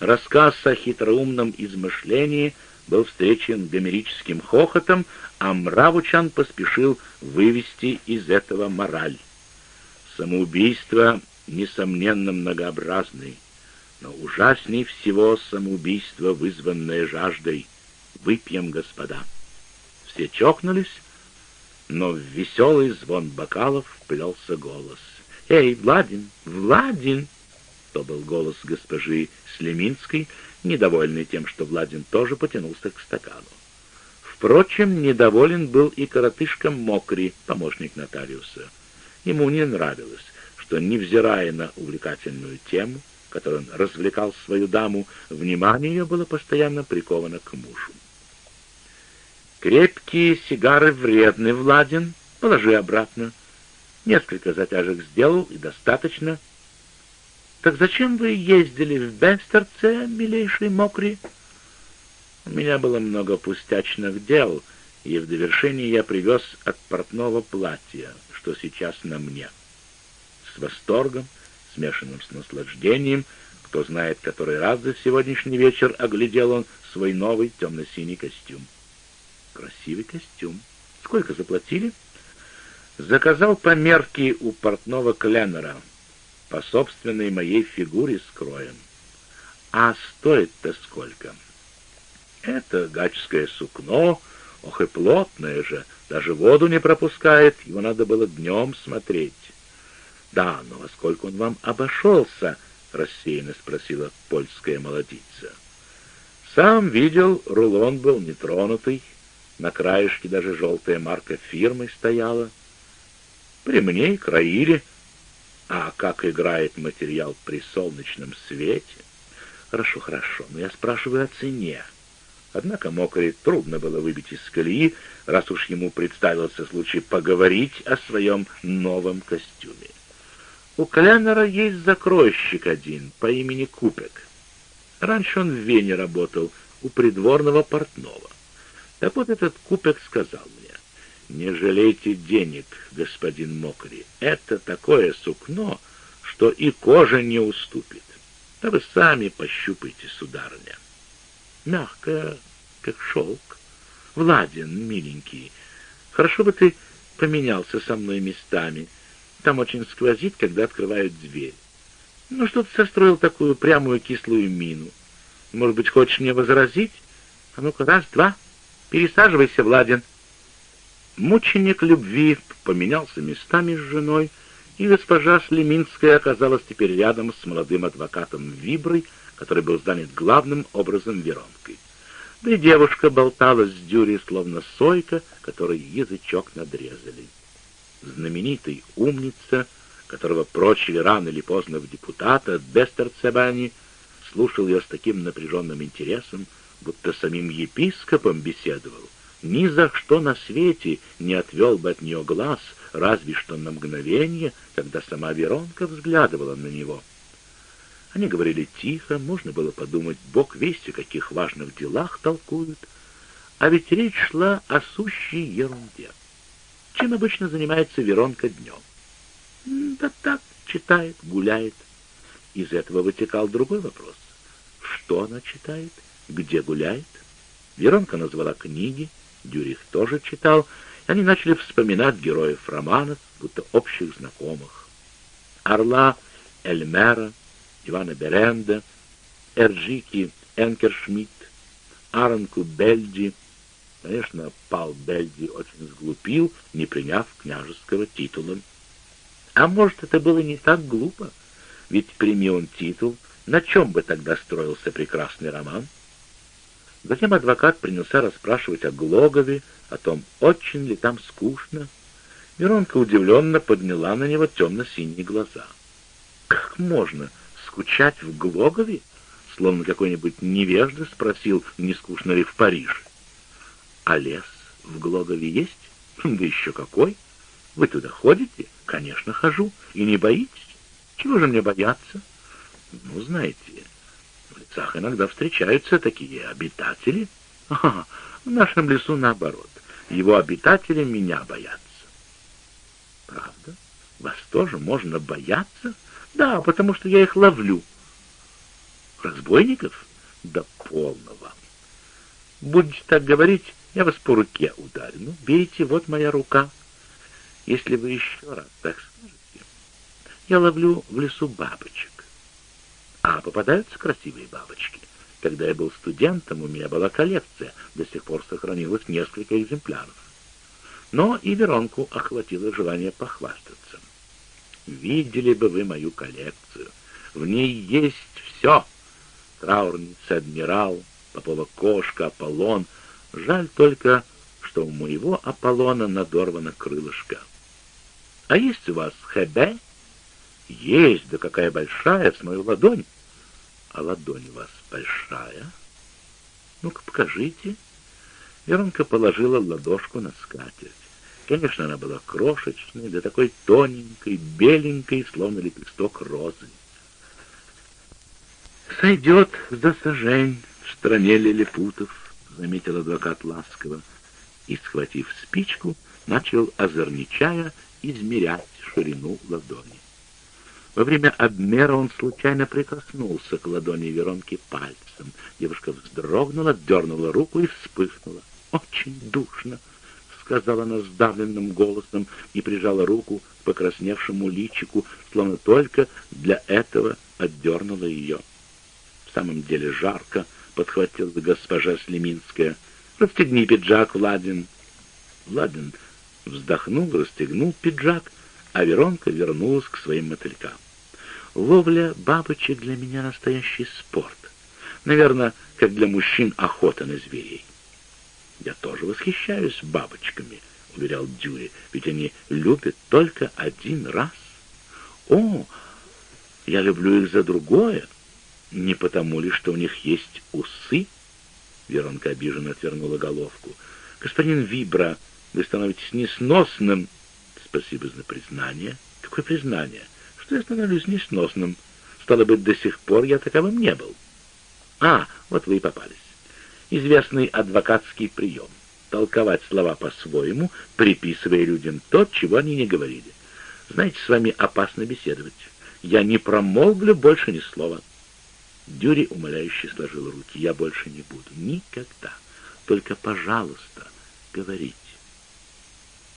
Рассказ о хитроумном измышлении был встречен гомерическим хохотом, а Мравучан поспешил вывести из этого мораль. Самоубийство, несомненно, многообразный, но ужасней всего самоубийство, вызванное жаждой. Выпьем, господа. Все чокнулись, но в веселый звон бокалов вплелся голос. «Эй, Владин, Владин!» То был голос госпожи Слеминской, недовольный тем, что Владин тоже потянулся к стакану. Впрочем, недоволен был и коротышка Мокри, помощник нотариуса. Ему не нравилось, что, невзирая на увлекательную тему, которой он развлекал свою даму, внимание ее было постоянно приковано к мужу. «Крепкие сигары вредны, Владин. Положи обратно. Несколько затяжек сделал, и достаточно». «Так зачем вы ездили в Бестерце, милейший Мокри?» «У меня было много пустячных дел, и в довершение я привез от портного платья, что сейчас на мне». С восторгом, смешанным с наслаждением, кто знает, который раз за сегодняшний вечер оглядел он свой новый темно-синий костюм. Красивый костюм. Сколько заплатили? Заказал по мерке у портного Кленнера. По собственной моей фигуре скроен. А стоит-то сколько? Это гачское сукно, ох и плотное же, даже воду не пропускает, его надо было днем смотреть. Да, но во сколько он вам обошелся? рассеянно спросила польская молодица. Сам видел, рулон был нетронутый, на краешке даже желтая марка фирмы стояла. При мне и краили. А как играет материал при солнечном свете? Хорошо, хорошо, но я спрашиваю о цене. Однако Мокре трудно было выбить из колеи, раз уж ему представился случай поговорить о своем новом костюме. У Клянера есть закройщик один по имени Купек. Раньше он в Вене работал у придворного портного. Так вот этот Купек сказал мне, «Не жалейте денег, господин Мокри, это такое сукно, что и кожа не уступит. Да вы сами пощупайте, сударыня. Мягкое, как шелк. Владин, миленький, хорошо бы ты поменялся со мной местами. Там очень сквозит, когда открывают дверь. Ну, что ты состроил такую прямую кислую мину? Может быть, хочешь мне возразить? А ну-ка, раз, два, пересаживайся, Владин. Мученик любви поменялся местами с женой, и госпожа Слеминская оказалась теперь рядом с молодым адвокатом Виброй, который был занят главным образом Веронкой. Да и девушка болталась с Дюри, словно сойка, которой язычок надрезали. Знаменитый умница, которого прочили рано или поздно в депутата, Бестерцебани, слушал ее с таким напряженным интересом, будто самим епископом беседовал, ни за что на свете не отвел бы от нее глаз, разве что на мгновение, когда сама Веронка взглядывала на него. Они говорили тихо, можно было подумать, бог весть о каких важных делах толкуют, а ведь речь шла о сущей ерунде. Чем обычно занимается Веронка днем? Да так, читает, гуляет. Из этого вытекал другой вопрос. Что она читает? Где гуляет? Веронка назвала книги, Дюрих тоже читал, и они начали вспоминать героев романов, будто общих знакомых. Орла Эльмера, Ивана Беренда, Эрджики Энкершмидт, Аранку Бельди. Конечно, Пал Бельди очень сглупил, не приняв княжеского титула. А может, это было не так глупо? Ведь прими он титул, на чем бы тогда строился прекрасный роман? Затем адвокат принялся расспрашивать о Глогове, о том, очень ли там скучно. Веронка удивленно подняла на него темно-синие глаза. «Как можно скучать в Глогове?» Словно какой-нибудь невежда спросил, не скучно ли в Париже. «А лес в Глогове есть? Да еще какой! Вы туда ходите? Конечно, хожу. И не боитесь? Чего же мне бояться? Ну, знаете, лесах иногда встречаются такие обитатели. Ага, в нашем лесу наоборот. Его обитатели меня боятся. Правда? Вас тоже можно бояться? Да, потому что я их ловлю. Разбойников? Да полно вам. Будете так говорить, я вас по руке ударю. Ну, бейте, вот моя рука. Если вы еще раз так скажете, я ловлю в лесу бабочек. А попадаются красивые бабочки. Когда я был студентом, у меня была коллекция, до сих пор сохранилось несколько экземпляров. Но и Веронку охватило желание похвастаться. Видели бы вы мою коллекцию. В ней есть все. Траурница, адмирал, попова кошка, Аполлон. Жаль только, что у моего Аполлона надорвано крылышко. А есть у вас хэбе? Есть, да какая большая, с мою ладонь. А ладонь у вас большая? Ну-ка, покажите. Веронка положила ладошку на скатерть. Конечно, она была крошечной, да такой тоненькой, беленькой, словно лепесток розы. «Сойдет за сажень в стране лилипутов», — заметил адвокат ласково, и, схватив спичку, начал, озорничая, измерять ширину ладони. Во время обмера он случайно прикоснулся к ладони Веронки пальцем. Девушка вздрогнула, дернула руку и вспыхнула. «Очень душно!» — сказала она сдавленным голосом и прижала руку к покрасневшему личику, словно только для этого отдернула ее. «В самом деле жарко!» — подхватила госпожа Слеминская. «Расстегни пиджак, Владин!» Владин вздохнул, расстегнул пиджак — а Веронка вернулась к своим мотылькам. Ловля бабочек для меня настоящий спорт. Наверное, как для мужчин охота на зверей. Я тоже восхищаюсь бабочками, уверял Дюри, ведь они любят только один раз. О, я люблю их за другое. Не потому ли, что у них есть усы? Веронка обиженно отвернула головку. Господин Вибра, вы становитесь несносным Спасибо за признание. Какое признание? Что я становлюсь несносным? Стало быть, до сих пор я таковым не был. А, вот вы и попались. Известный адвокатский прием. Толковать слова по-своему, приписывая людям то, чего они не говорили. Знаете, с вами опасно беседовать. Я не промолвлю больше ни слова. Дюри умоляюще сложил руки. Я больше не буду. Никогда. Только, пожалуйста, говорите.